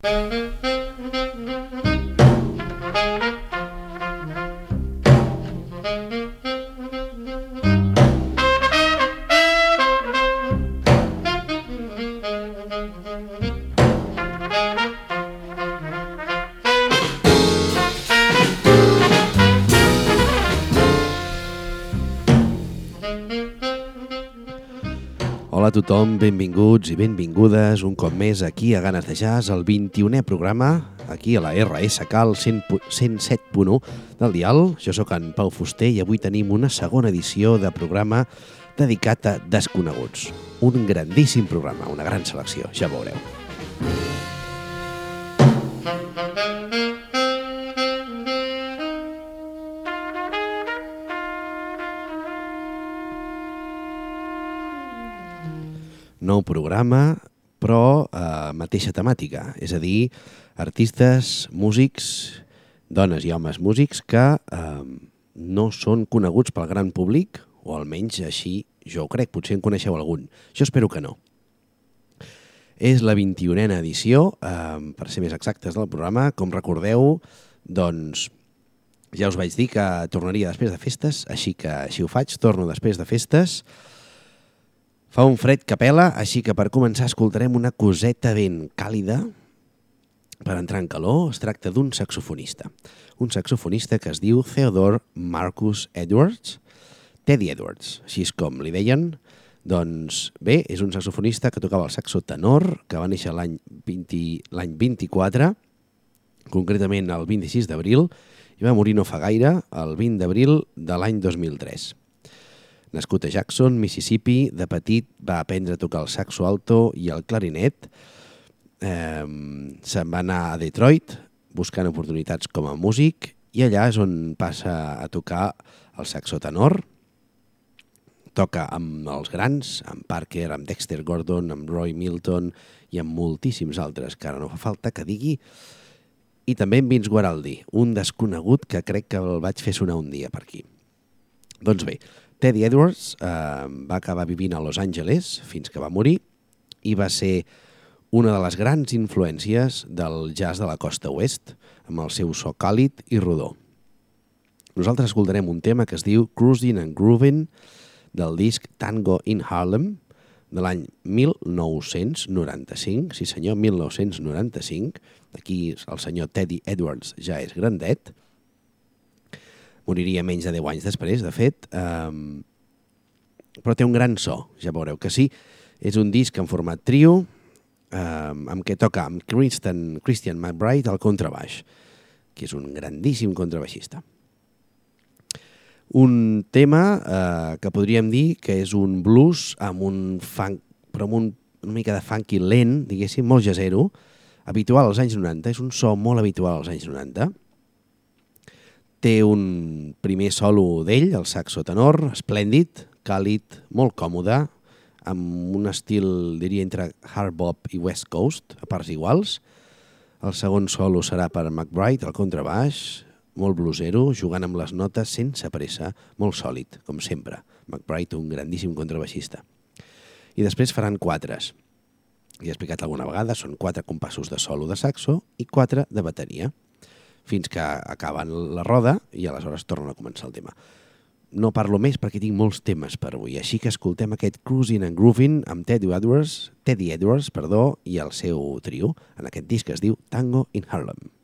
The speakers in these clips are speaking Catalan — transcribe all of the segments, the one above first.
Música tothom, benvinguts i benvingudes un cop més aquí a Ganes de Jazz, el 21è programa, aquí a la RSK, el 107.1 del dial. Jo sóc en Pau Fuster i avui tenim una segona edició de programa dedicat a desconeguts. Un grandíssim programa, una gran selecció, ja veureu. Nou programa, però eh, mateixa temàtica, és a dir, artistes, músics, dones i homes músics que eh, no són coneguts pel gran públic, o almenys així jo ho crec, potser en coneixeu algun. Jo espero que no. És la 21a edició, eh, per ser més exactes del programa. Com recordeu, doncs ja us vaig dir que tornaria després de festes, així que així ho faig, torno després de festes. Fa un fred que pela, així que per començar escoltarem una coseta ben càlida per entrar en calor. Es tracta d'un saxofonista. Un saxofonista que es diu Theodore Marcus Edwards, Teddy Edwards, així és com li deien. Doncs bé, és un saxofonista que tocava el saxo tenor, que va néixer l'any 24, concretament el 26 d'abril, i va morir no fa gaire, el 20 d'abril de l'any 2003. Nascut a Jackson, Mississippi, de petit va aprendre a tocar el saxo alto i el clarinet. Eh, Se'n va anar a Detroit buscant oportunitats com a músic i allà és on passa a tocar el saxo tenor. Toca amb els grans, amb Parker, amb Dexter Gordon, amb Roy Milton i amb moltíssims altres, que ara no fa falta que digui. I també amb Vince Guaraldi, un desconegut que crec que el vaig fer sonar un dia per aquí. Doncs bé, Teddy Edwards eh, va acabar vivint a Los Angeles fins que va morir i va ser una de les grans influències del jazz de la costa oest, amb el seu so càlid i rodó. Nosaltres escoltarem un tema que es diu Cruising and Grooving del disc Tango in Harlem de l'any 1995, sí senyor, 1995. Aquí el senyor Teddy Edwards ja és grandet, moriria menys de 10 anys després, de fet, um, però té un gran so, ja veureu que sí. És un disc en format trio, um, amb què toca amb Christian, Christian McBride al contrabaix, que és un grandíssim contrabaixista. Un tema eh, que podríem dir que és un blues amb un funk, però amb un, una mica de funky lent, diguéssim, molt jazzero, habitual als anys 90, és un so molt habitual als anys 90, té un primer solo d'ell, el saxo tenor, esplèndid, càlid, molt còmode, amb un estil, diria, entre hard bop i west coast, a parts iguals. El segon solo serà per McBride, el contrabaix, molt blusero, jugant amb les notes sense pressa, molt sòlid, com sempre. McBride, un grandíssim contrabaixista. I després faran quatres. Ja he explicat alguna vegada, són quatre compassos de solo de saxo i quatre de bateria fins que acaben la roda i aleshores tornen a començar el tema. No parlo més perquè tinc molts temes per avui, així que escoltem aquest Cruising and Grooving amb Teddy Edwards, Teddy Edwards perdó, i el seu trio en aquest disc que es diu Tango in Harlem.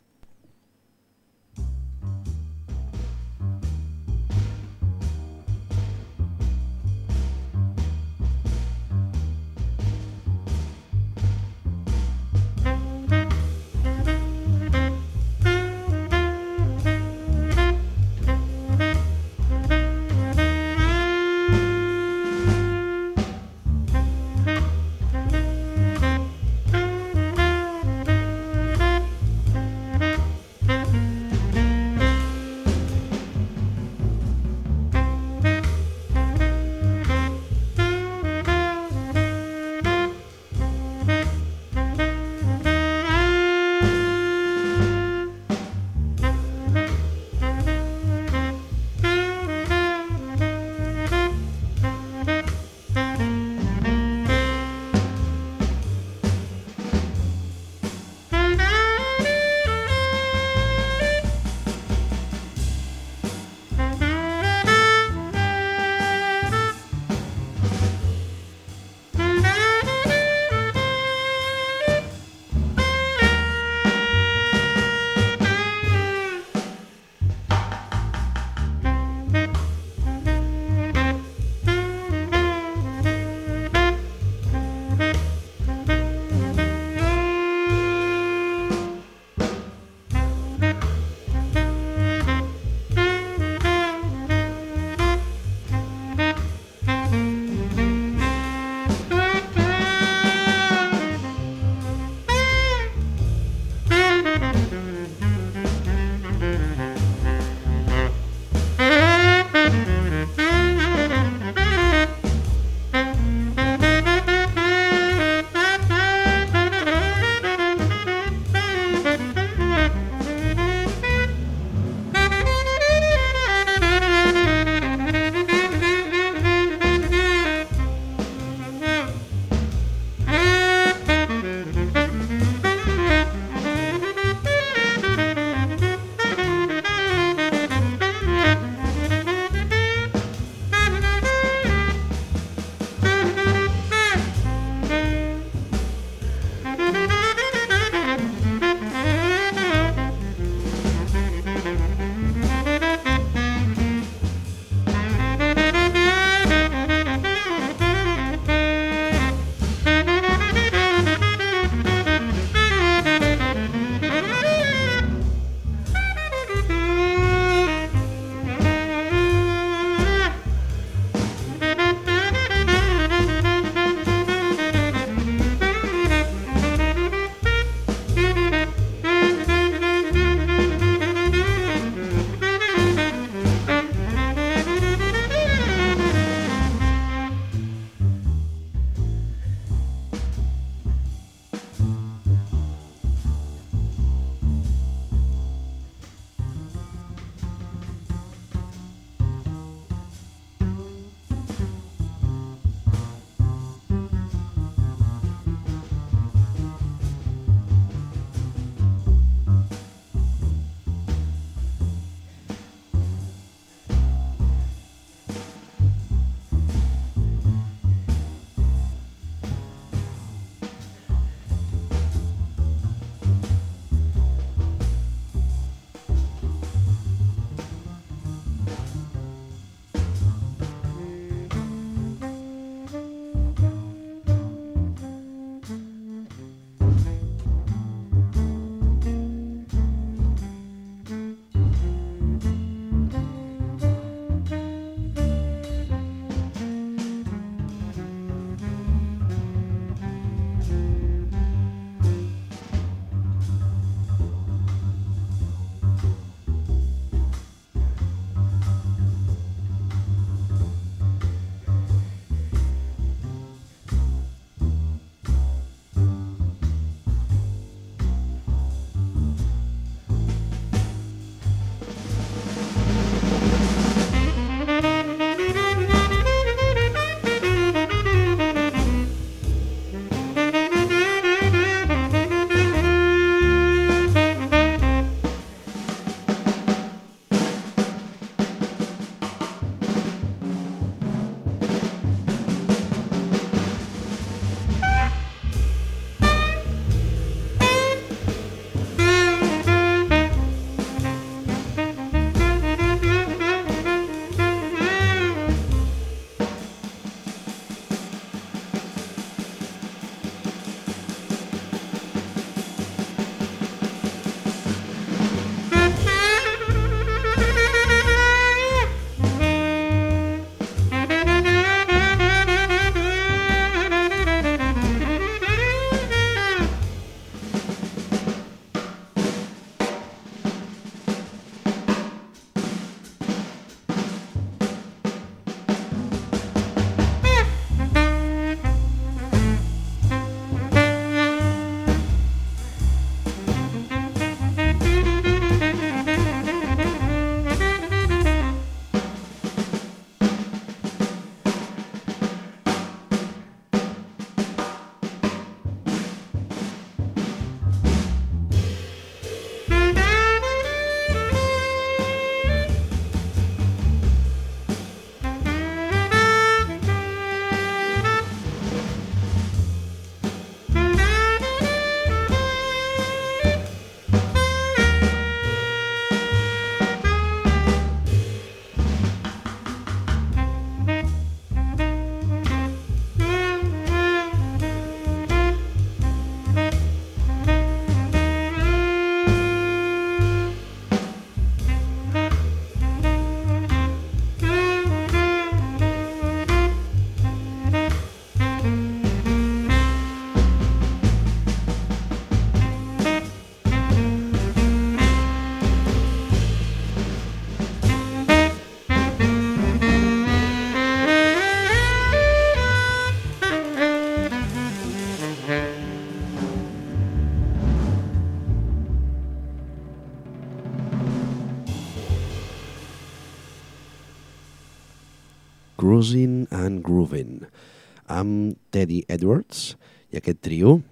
Edwards i aquest trio,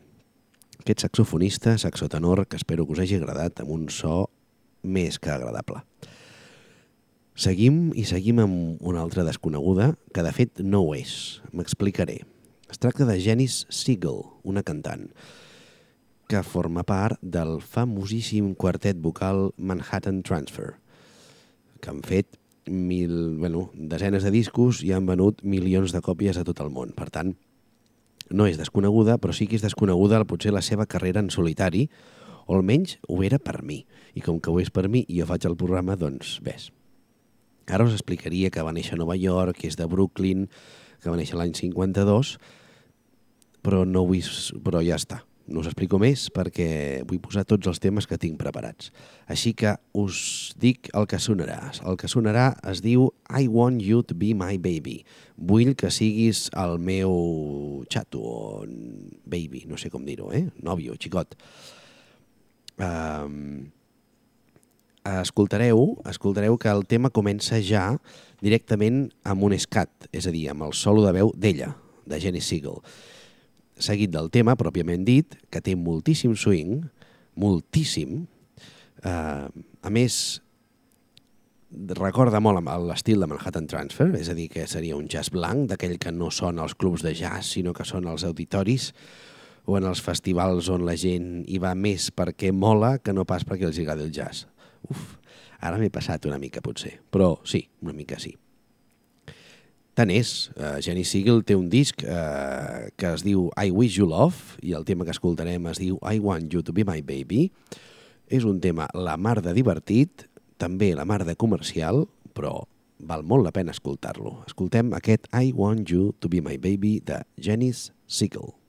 aquest saxofonista, saxotenor, que espero que us hagi agradat, amb un so més que agradable. Seguim i seguim amb una altra desconeguda, que de fet no ho és. M'explicaré. Es tracta de Janice Siegel, una cantant, que forma part del famosíssim quartet vocal Manhattan Transfer, que han fet mil, bueno, desenes de discos i han venut milions de còpies a tot el món. Per tant, no és desconeguda, però sí que és desconeguda potser la seva carrera en solitari, o almenys ho era per mi. I com que ho és per mi i jo faig el programa, doncs, ves. Ara us explicaria que va néixer a Nova York, que és de Brooklyn, que va néixer l'any 52, però, no vull, però ja està no us explico més perquè vull posar tots els temes que tinc preparats. Així que us dic el que sonarà. El que sonarà es diu I want you to be my baby. Vull que siguis el meu xato o baby, no sé com dir-ho, eh? Nòvio, xicot. Um, escoltareu, escoltareu que el tema comença ja directament amb un escat, és a dir, amb el solo de veu d'ella, de Jenny Siegel seguit del tema, pròpiament dit, que té moltíssim swing, moltíssim. Uh, a més, recorda molt l'estil de Manhattan Transfer, és a dir, que seria un jazz blanc, d'aquell que no són els clubs de jazz, sinó que són els auditoris o en els festivals on la gent hi va més perquè mola que no pas perquè els agrada el jazz. Uf, ara m'he passat una mica potser, però sí, una mica sí. Tant és, uh, Jenny Siegel té un disc uh, que es diu I Wish You Love i el tema que escoltarem es diu I Want You To Be My Baby. És un tema la mar de divertit, també la mar de comercial, però val molt la pena escoltar-lo. Escoltem aquest I Want You To Be My Baby de Jenny Siegel.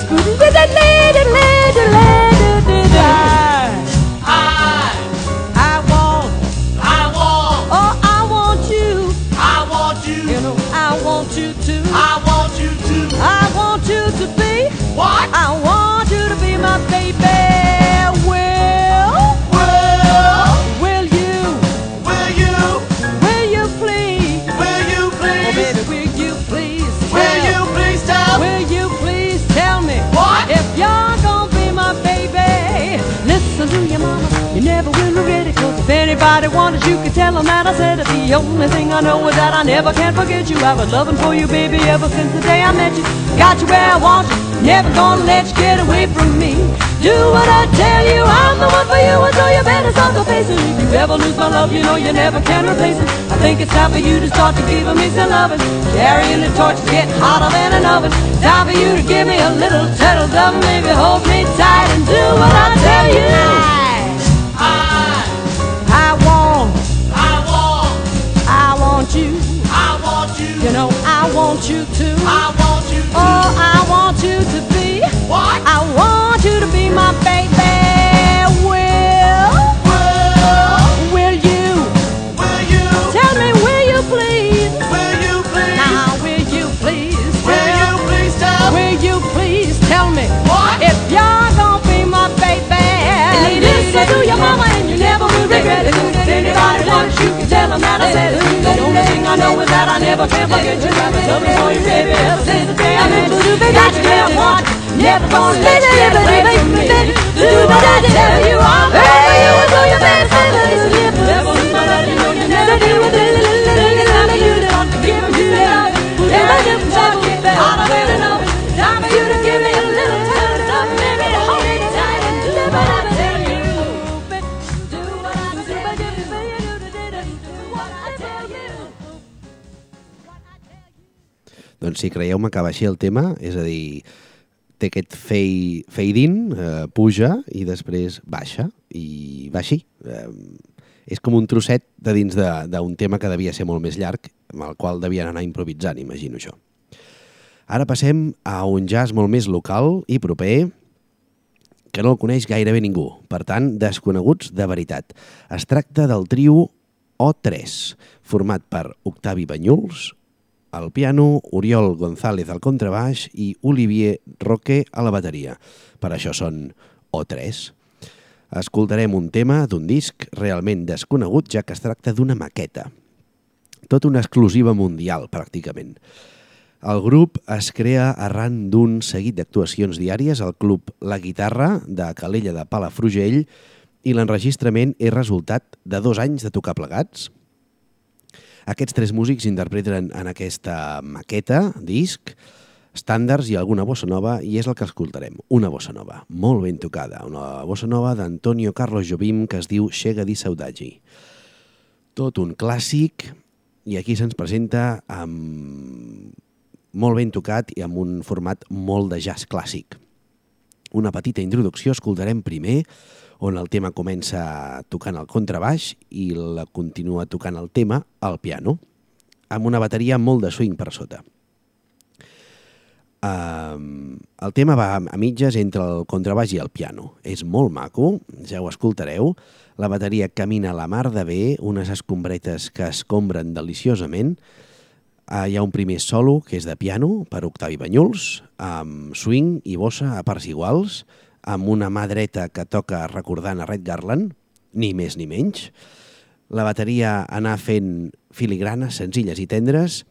Scooby-Doo, wanted you could tell them that I said it. The only thing I know is that I never can forget you. I was loving for you, baby, ever since the day I met you. Got you where I want you, never gonna let you get away from me. Do what I tell you, I'm the one for you, and so you better start to face. If you ever lose my love, you know you never can replace it. I think it's time for you to start to give me some loving. Carrying the torch is getting hotter than an oven. Time for you to give me a little turtle dove, maybe hold me tight and do what I tell. You want you to. I want you to. Oh, I want you to be. What? I want you to be my baby. Will. Will. Will you? Will you? Tell me, will you please? Will you please? Now, will you please? Will you please tell? Will you please tell me? What? If you're gonna be my baby. And Listen to your mama and you never will regret it. If anybody wants you, can tell them that I said it. I know is that I never can forget you. I've been loving for you, baby, ever since the day I met you. Got you where I want. Never gonna let you get away from me. Do what I tell you. I'm for you and so you better Never lose my love, you know you never do with it. Si creieu-me que va així el tema, és a dir, té aquest fade, fade in, eh, puja i després baixa, i va així. Eh, és com un trosset de dins d'un tema que devia ser molt més llarg, amb el qual devien anar improvisant, imagino això. Ara passem a un jazz molt més local i proper, que no el coneix gairebé ningú, per tant, desconeguts de veritat. Es tracta del trio O3, format per Octavi Banyuls, al piano, Oriol González al contrabaix i Olivier Roque a la bateria. Per això són O3. Escoltarem un tema d'un disc realment desconegut, ja que es tracta d'una maqueta. Tot una exclusiva mundial, pràcticament. El grup es crea arran d'un seguit d'actuacions diàries al club La Guitarra de Calella de Palafrugell i l'enregistrament és resultat de dos anys de tocar plegats. Aquests tres músics interpreten en aquesta maqueta, disc, estàndards i alguna bossa nova i és el que escoltarem, una bossa nova, molt ben tocada, una bossa nova d'Antonio Carlos Jobim que es diu Xega di Saudagi. Tot un clàssic i aquí se'ns presenta amb molt ben tocat i amb un format molt de jazz clàssic. Una petita introducció escoltarem primer, on el tema comença tocant el contrabaix i la continua tocant el tema al piano, amb una bateria molt de swing per sota. Um, el tema va a mitges entre el contrabaix i el piano. És molt maco, ja ho escoltareu. La bateria camina a la mar de bé, unes escombretes que escombren deliciosament, Uh, hi ha un primer solo, que és de piano, per Octavi Banyuls, amb swing i bossa a parts iguals, amb una mà dreta que toca recordant a Red Garland, ni més ni menys. La bateria anar fent filigranes senzilles i tendres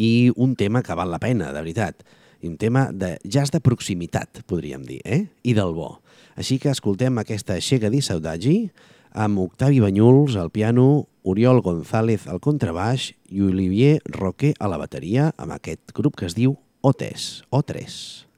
i un tema que val la pena, de veritat. I un tema de jazz de proximitat, podríem dir, eh? i del bo. Així que escoltem aquesta Xega di Saudagi, amb Octavi Banyuls al piano, Oriol González al contrabaix i Olivier Roque a la bateria amb aquest grup que es diu O3. O3.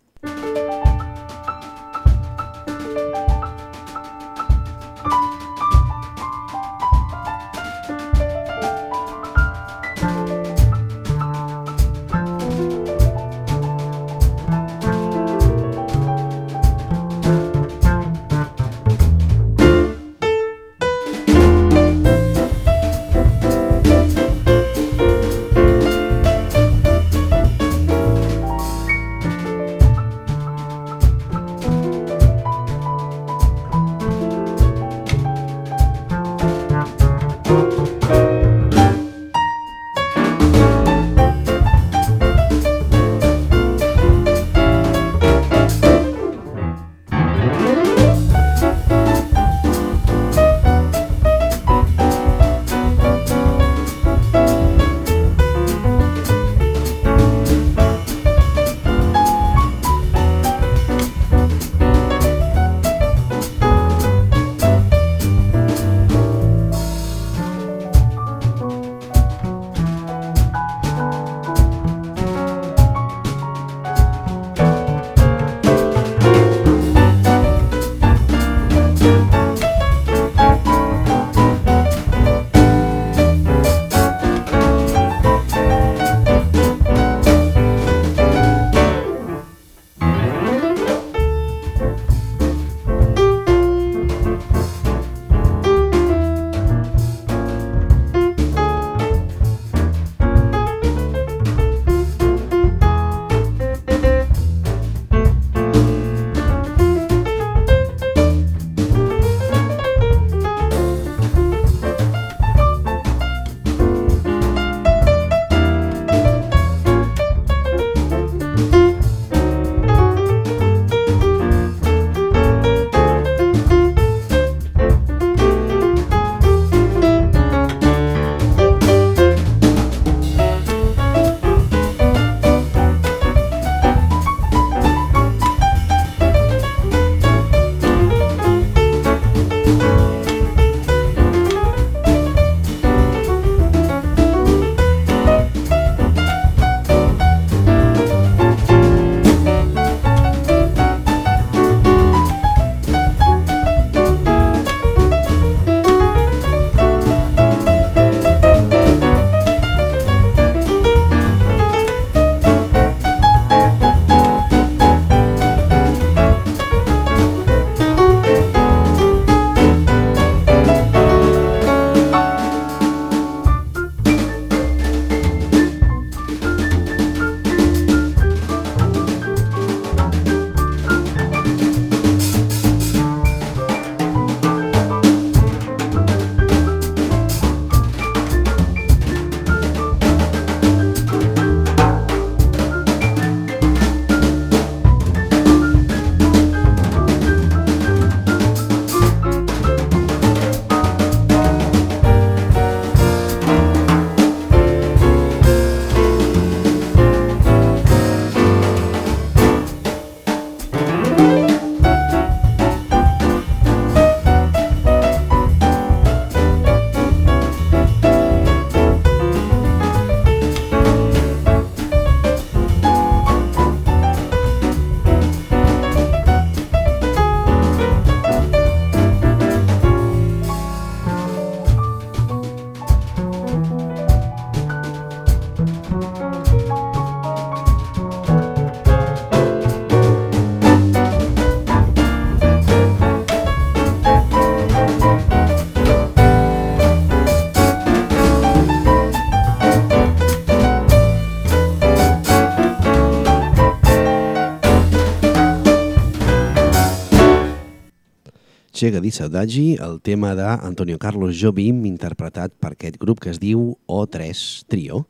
Chega di Saudagi, el tema d'Antonio Carlos Jobim, interpretat per aquest grup que es diu O3 Trio.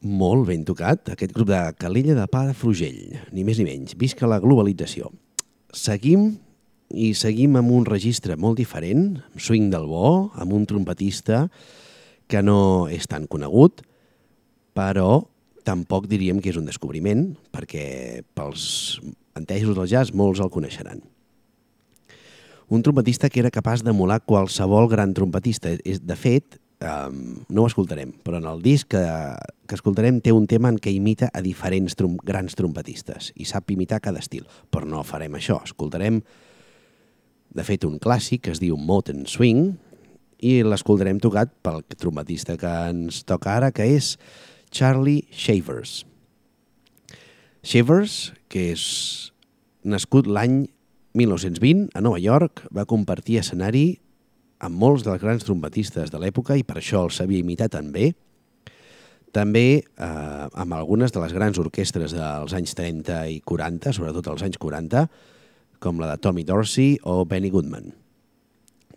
Molt ben tocat, aquest grup de Calella de Palafrugell, ni més ni menys. Visca la globalització. Seguim i seguim amb un registre molt diferent, swing del bo, amb un trompetista que no és tan conegut, però tampoc diríem que és un descobriment, perquè pels entesos del jazz molts el coneixeran. Un trompetista que era capaç d'emular qualsevol gran trompetista. De fet, um, no ho escoltarem, però en el disc que, que escoltarem té un tema en què imita a diferents trom grans trompetistes i sap imitar cada estil, però no farem això. Escoltarem, de fet, un clàssic que es diu Moten Swing i l'escoltarem tocat pel trompetista que ens toca ara, que és Charlie Shavers. Shavers, que és nascut l'any 1920 a Nova York, va compartir escenari amb molts dels grans trompetistes de l'època i per això el sabia imitar tan bé. També eh, amb algunes de les grans orquestres dels anys 30 i 40, sobretot els anys 40, com la de Tommy Dorsey o Benny Goodman.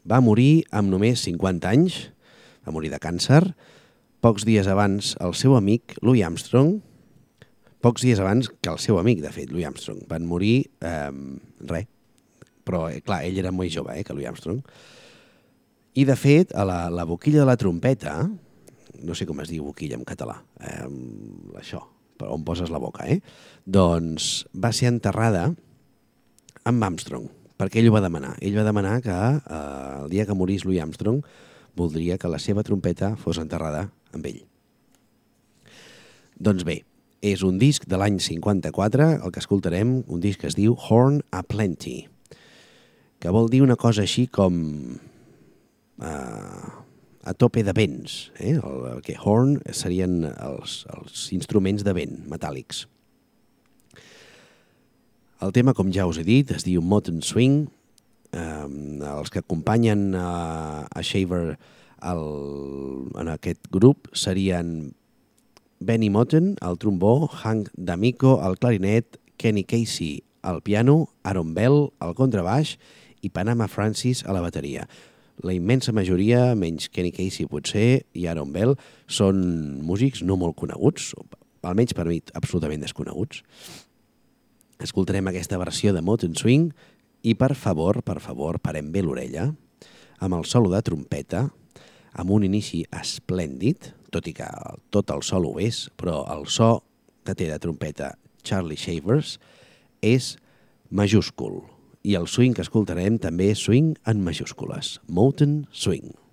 Va morir amb només 50 anys, va morir de càncer, pocs dies abans el seu amic Louis Armstrong, pocs dies abans que el seu amic, de fet, Louis Armstrong, van morir, eh, res, però eh, clar, ell era molt jove, eh, que Louis Armstrong. I de fet, a la, la boquilla de la trompeta, no sé com es diu boquilla en català, eh, això, per on poses la boca, eh? doncs va ser enterrada amb Armstrong, perquè ell ho va demanar. Ell va demanar que eh, el dia que morís Louis Armstrong voldria que la seva trompeta fos enterrada amb ell. Doncs bé, és un disc de l'any 54, el que escoltarem, un disc que es diu Horn a Plenty, que vol dir una cosa així com eh, a tope de vents. Eh? El, el que horn serien els, els instruments de vent metàl·lics. El tema, com ja us he dit, es diu Mountain Swing. Eh, els que acompanyen a, a Shaver el, en aquest grup serien Benny Motten, al trombó, Hank D'Amico, al clarinet, Kenny Casey, al piano, Aaron Bell, al contrabaix i Panama Francis a la bateria. La immensa majoria, menys Kenny Casey potser, i Aaron Bell, són músics no molt coneguts, almenys per mi absolutament desconeguts. Escoltarem aquesta versió de Mountain Swing i per favor, per favor, parem bé l'orella amb el solo de trompeta, amb un inici esplèndid, tot i que tot el solo ho és, però el so que té de trompeta Charlie Shavers és majúscul i el swing que escoltarem també és swing en majúscules, Mountain Swing.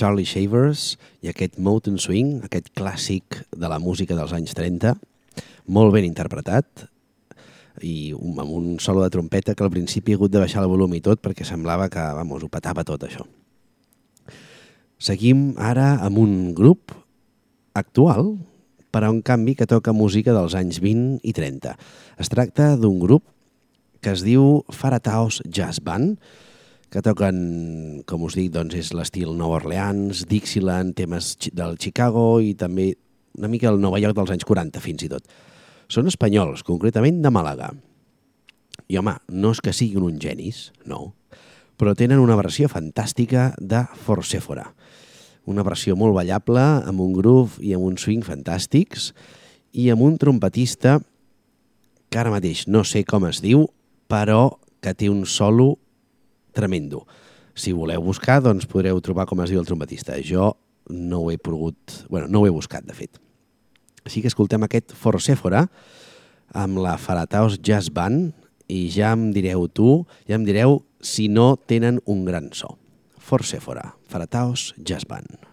Charlie Shavers i aquest Mountain Swing, aquest clàssic de la música dels anys 30, molt ben interpretat i amb un solo de trompeta que al principi he hagut de baixar el volum i tot perquè semblava que, vamos, ho petava tot això. Seguim ara amb un grup actual, però en canvi que toca música dels anys 20 i 30. Es tracta d'un grup que es diu Farataos Jazz Band, que toquen, com us dic, doncs és l'estil Nova Orleans, Dixieland, temes del Chicago i també una mica el Nova York dels anys 40 fins i tot. Són espanyols, concretament de Màlaga. I home, no és que siguin uns genis, no, però tenen una versió fantàstica de Forcéfora. Una versió molt ballable, amb un groove i amb un swing fantàstics i amb un trompetista que ara mateix no sé com es diu, però que té un solo tremendo. Si voleu buscar, doncs podreu trobar com es diu el trompetista. Jo no ho he pogut... bueno, no ho he buscat, de fet. Així que escoltem aquest Forcéfora amb la Farataos Jazz Band i ja em direu tu, ja em direu si no tenen un gran so. Forcéfora, Farataos Jazz Band.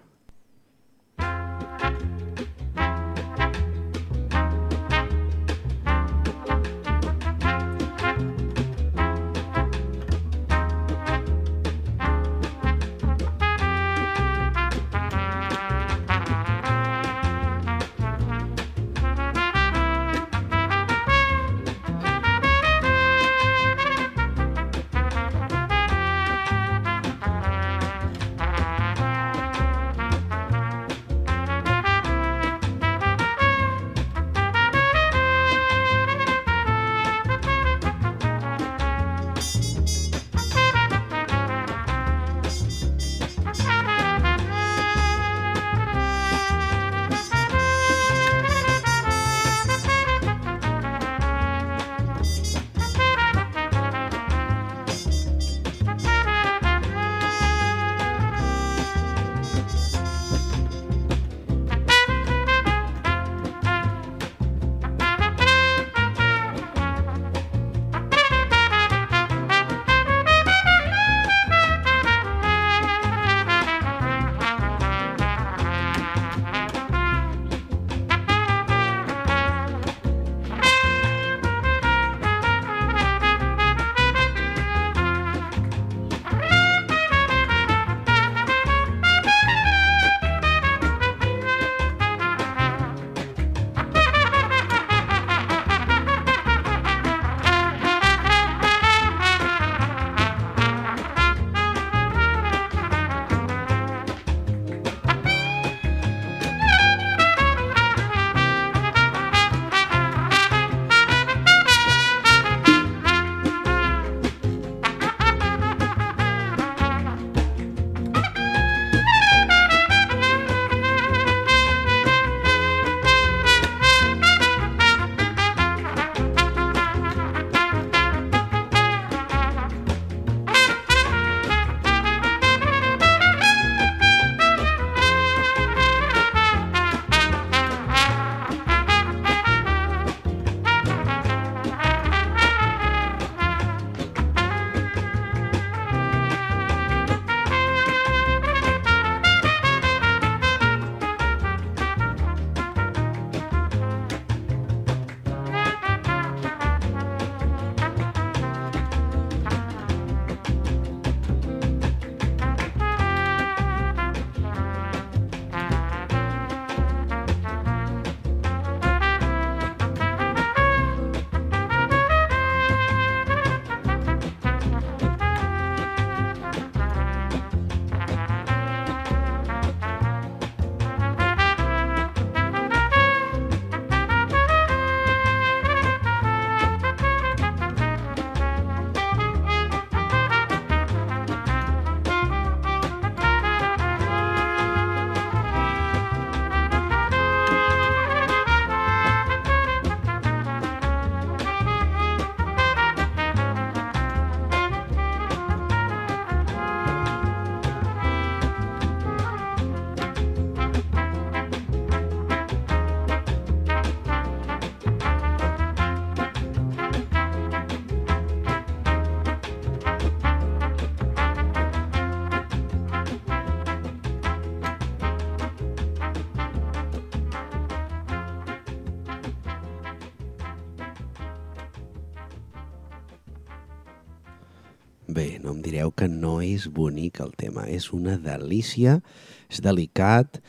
Direu que no és bonic el tema. És una delícia, és delicat,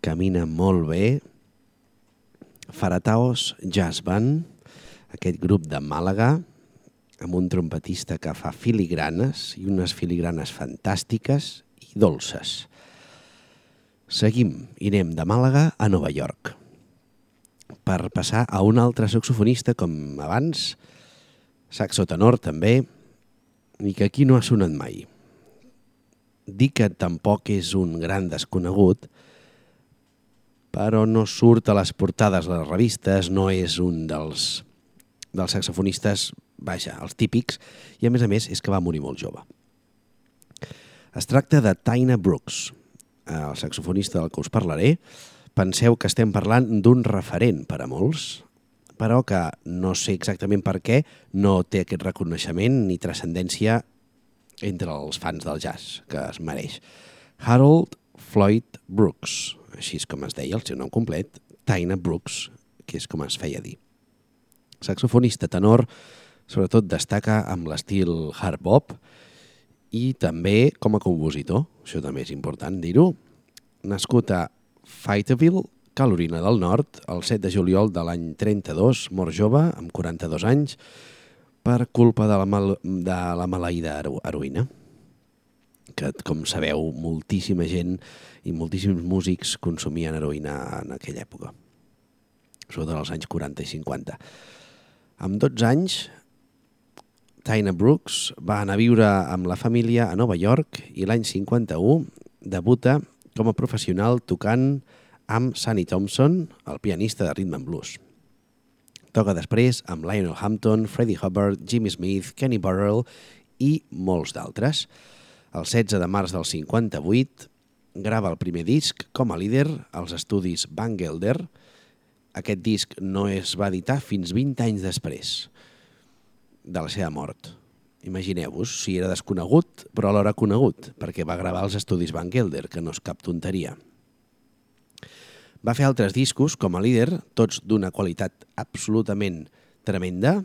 camina molt bé. Farataos Jazz Band, aquest grup de Màlaga, amb un trompetista que fa filigranes i unes filigranes fantàstiques i dolces. Seguim i anem de Màlaga a Nova York per passar a un altre saxofonista com abans, saxo tenor també, i que aquí no ha sonat mai. Dic que tampoc és un gran desconegut, però no surt a les portades de les revistes, no és un dels, dels saxofonistes, vaja, els típics, i a més a més és que va morir molt jove. Es tracta de Taina Brooks, el saxofonista del que us parlaré. Penseu que estem parlant d'un referent per a molts, però que no sé exactament per què no té aquest reconeixement ni transcendència entre els fans del jazz, que es mereix. Harold Floyd Brooks, així és com es deia el seu nom complet, Taina Brooks, que és com es feia dir. Saxofonista tenor, sobretot destaca amb l'estil hard bop i també com a compositor, això també és important dir-ho. Nascut a Fayetteville, Carolina del Nord, el 7 de juliol de l'any 32, mort jove, amb 42 anys, per culpa de la, mal, de la maleïda hero heroïna que, com sabeu, moltíssima gent i moltíssims músics consumien heroïna en aquella època, sobretot als anys 40 i 50. Amb 12 anys, Tina Brooks va anar a viure amb la família a Nova York i l'any 51 debuta com a professional tocant amb Sonny Thompson, el pianista de rhythm and blues. Toca després amb Lionel Hampton, Freddie Hubbard, Jimmy Smith, Kenny Burrell i molts d'altres. El 16 de març del 58 grava el primer disc com a líder als estudis Van Gelder. Aquest disc no es va editar fins 20 anys després de la seva mort. Imagineu-vos si era desconegut, però alhora conegut, perquè va gravar als estudis Van Gelder, que no és cap tonteria. Va fer altres discos com a líder, tots d'una qualitat absolutament tremenda.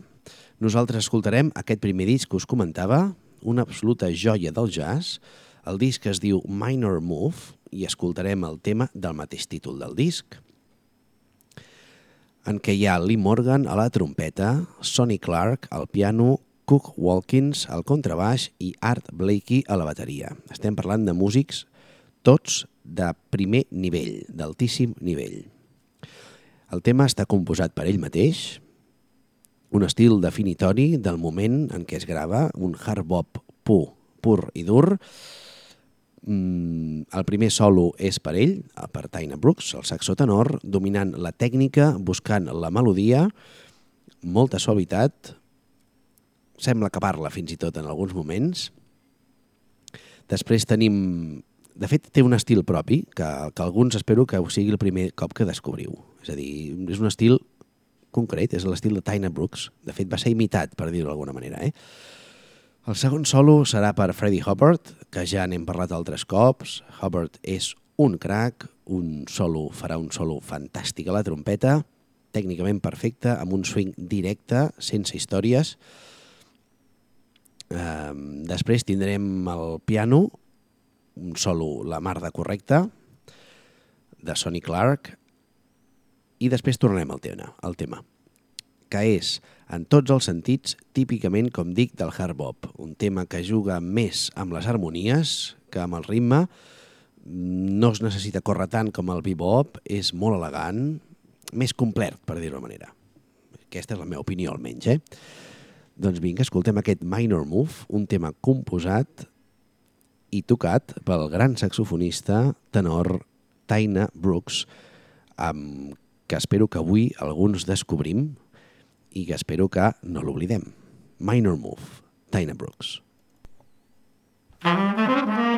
Nosaltres escoltarem aquest primer disc que us comentava, una absoluta joia del jazz. El disc es diu Minor Move i escoltarem el tema del mateix títol del disc en què hi ha Lee Morgan a la trompeta, Sonny Clark al piano, Cook Walkins al contrabaix i Art Blakey a la bateria. Estem parlant de músics tots de primer nivell, d'altíssim nivell. El tema està composat per ell mateix, un estil definitori del moment en què es grava, un hard bop pur, pur i dur. Mm, el primer solo és per ell, per Taina Brooks, el saxo tenor, dominant la tècnica, buscant la melodia, molta suavitat, sembla que parla fins i tot en alguns moments. Després tenim de fet, té un estil propi que, que alguns espero que sigui el primer cop que descobriu. És a dir, és un estil concret, és l'estil de Tina Brooks. De fet, va ser imitat, per dir-ho d'alguna manera. Eh? El segon solo serà per Freddie Hubbard, que ja n'hem parlat altres cops. Hubbard és un crack, un solo, farà un solo fantàstic a la trompeta, tècnicament perfecte, amb un swing directe, sense històries. Eh, després tindrem el piano, un solo la mar de correcte, de Sonny Clark, i després tornem al tema, al tema, que és, en tots els sentits, típicament, com dic, del hard bop, un tema que juga més amb les harmonies que amb el ritme, no es necessita córrer tant com el bebop, és molt elegant, més complet, per dir-ho manera. Aquesta és la meva opinió, almenys, eh? Doncs vinga, escoltem aquest Minor Move, un tema composat i tocat pel gran saxofonista tenor Taina Brooks, amb, que espero que avui alguns descobrim i que espero que no l'oblidem. Minor Move, Taina Brooks. Tina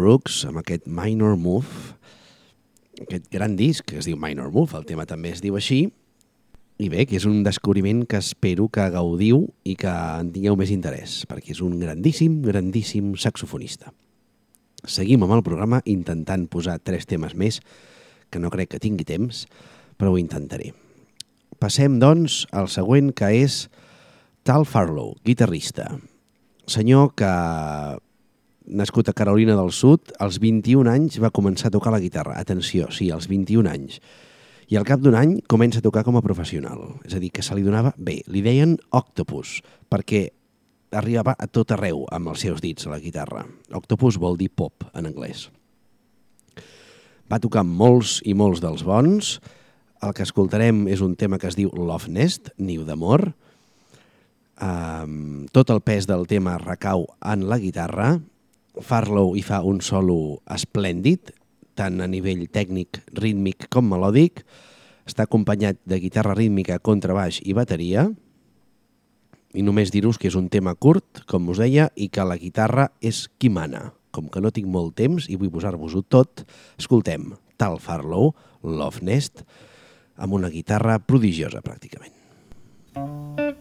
Brooks amb aquest Minor Move, aquest gran disc que es diu Minor Move, el tema també es diu així, i bé, que és un descobriment que espero que gaudiu i que en tingueu més interès, perquè és un grandíssim, grandíssim saxofonista. Seguim amb el programa intentant posar tres temes més, que no crec que tingui temps, però ho intentaré. Passem, doncs, al següent, que és Tal Farlow, guitarrista. Senyor que, nascut a Carolina del Sud, als 21 anys va començar a tocar la guitarra. Atenció, sí, als 21 anys. I al cap d'un any comença a tocar com a professional. És a dir, que se li donava bé. Li deien Octopus, perquè arribava a tot arreu amb els seus dits a la guitarra. Octopus vol dir pop en anglès. Va tocar molts i molts dels bons. El que escoltarem és un tema que es diu Love Nest, Niu d'amor. Um, tot el pes del tema recau en la guitarra. Farlow hi fa un solo esplèndid, tant a nivell tècnic, rítmic com melòdic. Està acompanyat de guitarra rítmica, contrabaix i bateria. I només dir-vos que és un tema curt, com us deia, i que la guitarra és qui mana. Com que no tinc molt temps i vull posar-vos-ho tot, escoltem Tal Farlow, Love Nest, amb una guitarra prodigiosa, pràcticament. Love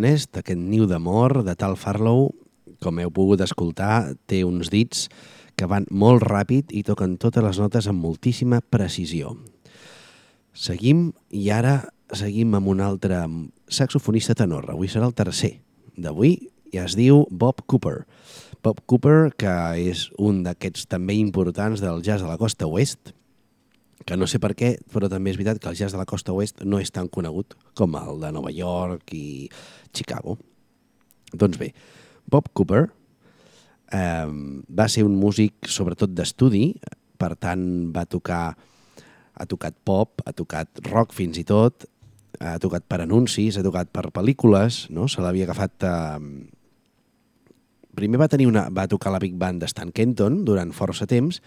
Nest, aquest niu d'amor de Tal Farlow, com heu pogut escoltar, té uns dits que van molt ràpid i toquen totes les notes amb moltíssima precisió. Seguim i ara seguim amb un altre saxofonista tenor. Avui serà el tercer d'avui i es diu Bob Cooper. Bob Cooper, que és un d'aquests també importants del jazz de la costa oest, que no sé per què, però també és veritat que el jazz de la costa oest no és tan conegut com el de Nova York i Chicago. Doncs bé, Bob Cooper eh, va ser un músic sobretot d'estudi, per tant va tocar, ha tocat pop, ha tocat rock fins i tot, ha tocat per anuncis, ha tocat per pel·lícules, no? se l'havia agafat... Eh, primer va tenir una, va tocar la Big Band de Stan Kenton durant força temps,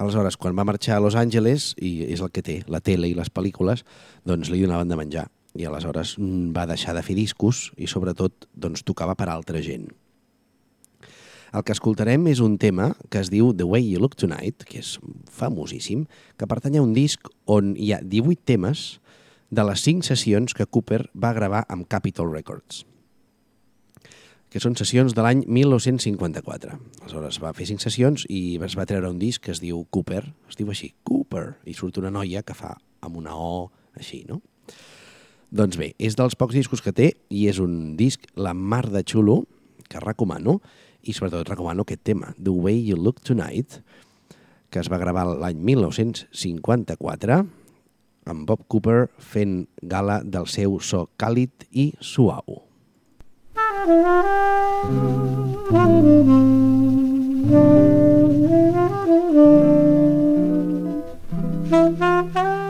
Aleshores, quan va marxar a Los Angeles, i és el que té, la tele i les pel·lícules, doncs li donaven de menjar. I aleshores mm, va deixar de fer discos i sobretot doncs, tocava per altra gent. El que escoltarem és un tema que es diu The Way You Look Tonight, que és famosíssim, que pertany a un disc on hi ha 18 temes de les 5 sessions que Cooper va gravar amb Capitol Records que són sessions de l'any 1954. Aleshores va fer 5 sessions i es va treure un disc que es diu Cooper, es diu així, Cooper, i surt una noia que fa amb una O així, no? Doncs bé, és dels pocs discos que té i és un disc la mar de xulo que recomano i sobretot recomano aquest tema, The Way You Look Tonight, que es va gravar l'any 1954 amb Bob Cooper fent gala del seu so càlid i suau. Això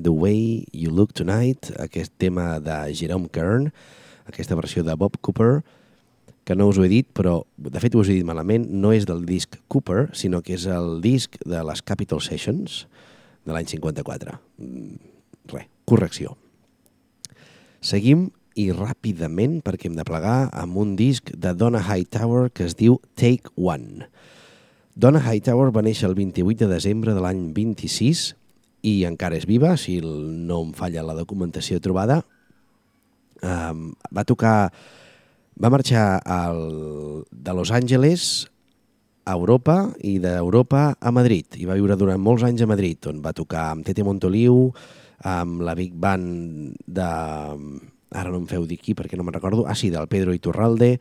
The Way You Look Tonight, aquest tema de Jerome Kern, aquesta versió de Bob Cooper, que no us ho he dit, però de fet us he dit malament, no és del disc Cooper, sinó que és el disc de les Capitol Sessions de l'any 54. Mm, Res, correcció. Seguim i ràpidament, perquè hem de plegar, amb un disc de Donna Hightower que es diu Take One. Donna Hightower va néixer el 28 de desembre de l'any 26 i encara és viva, si no em falla la documentació trobada. Um, va tocar... Va marxar al, de Los Angeles a Europa i d'Europa a Madrid i va viure durant molts anys a Madrid on va tocar amb Tete Montoliu, amb la Big Band de... Ara no em feu dir qui perquè no me'n recordo. Ah, sí, del Pedro Iturralde.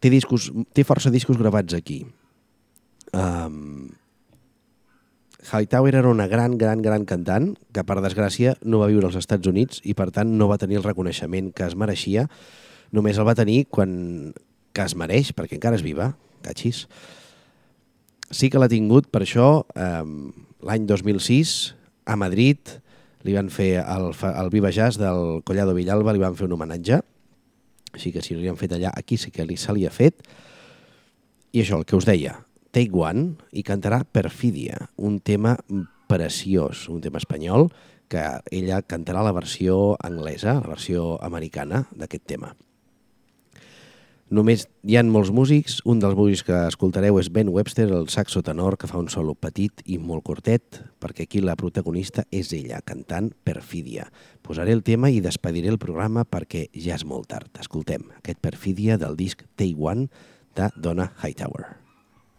té, discos, té força discos gravats aquí. Um, Hightower era una gran, gran, gran cantant que, per desgràcia, no va viure als Estats Units i, per tant, no va tenir el reconeixement que es mereixia. Només el va tenir quan que es mereix, perquè encara és viva, cachis. Sí que l'ha tingut, per això, um, l'any 2006, a Madrid, li van fer el, el Viva Jazz del Collado Villalba, li van fer un homenatge, així que si no li han fet allà, aquí sí que li, se li ha fet. I això, el que us deia, Take One, i cantarà Perfidia, un tema preciós, un tema espanyol, que ella cantarà la versió anglesa, la versió americana d'aquest tema. Només hi han molts músics, un dels músics que escoltareu és Ben Webster, el saxo tenor, que fa un solo petit i molt curtet, perquè aquí la protagonista és ella, cantant Perfidia. Posaré el tema i despediré el programa perquè ja és molt tard. Escoltem aquest Perfidia del disc Take One de Donna Hightower.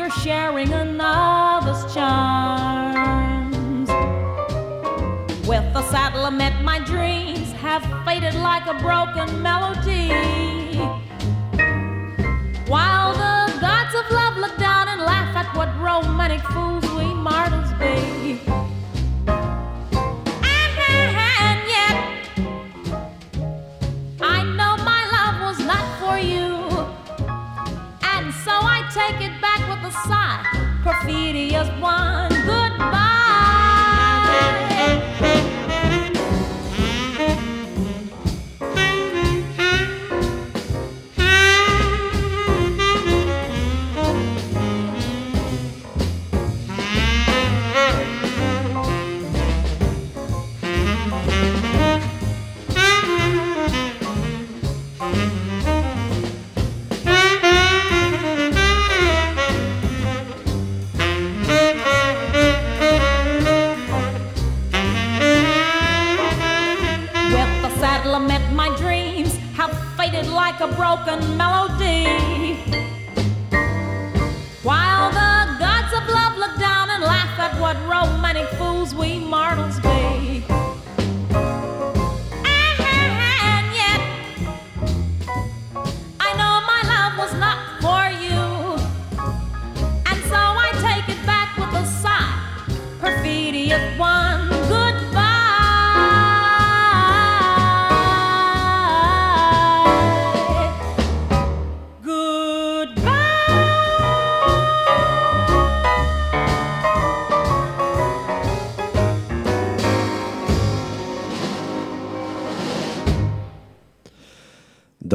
You're sharing another's charms. With the saddle amid my dreams have faded like a broken melody. While the gods of love look down and laugh at what romantic fools we mortals be. sign, perfidious one.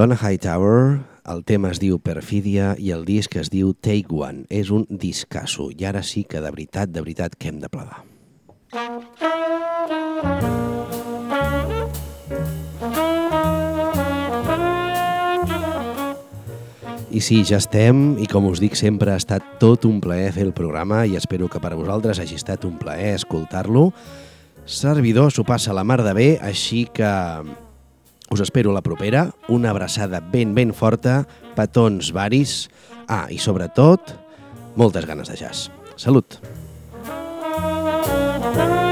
Donna Hightower, el tema es diu Perfidia i el disc es diu Take One. És un discasso i ara sí que de veritat, de veritat que hem de plegar. I sí, ja estem, i com us dic sempre, ha estat tot un plaer fer el programa i espero que per a vosaltres hagi estat un plaer escoltar-lo. Servidor s'ho passa la mar de bé, així que us espero la propera, una abraçada ben ben forta, petons varis, ah, i sobretot, moltes ganes de jazz. Salut! Salut!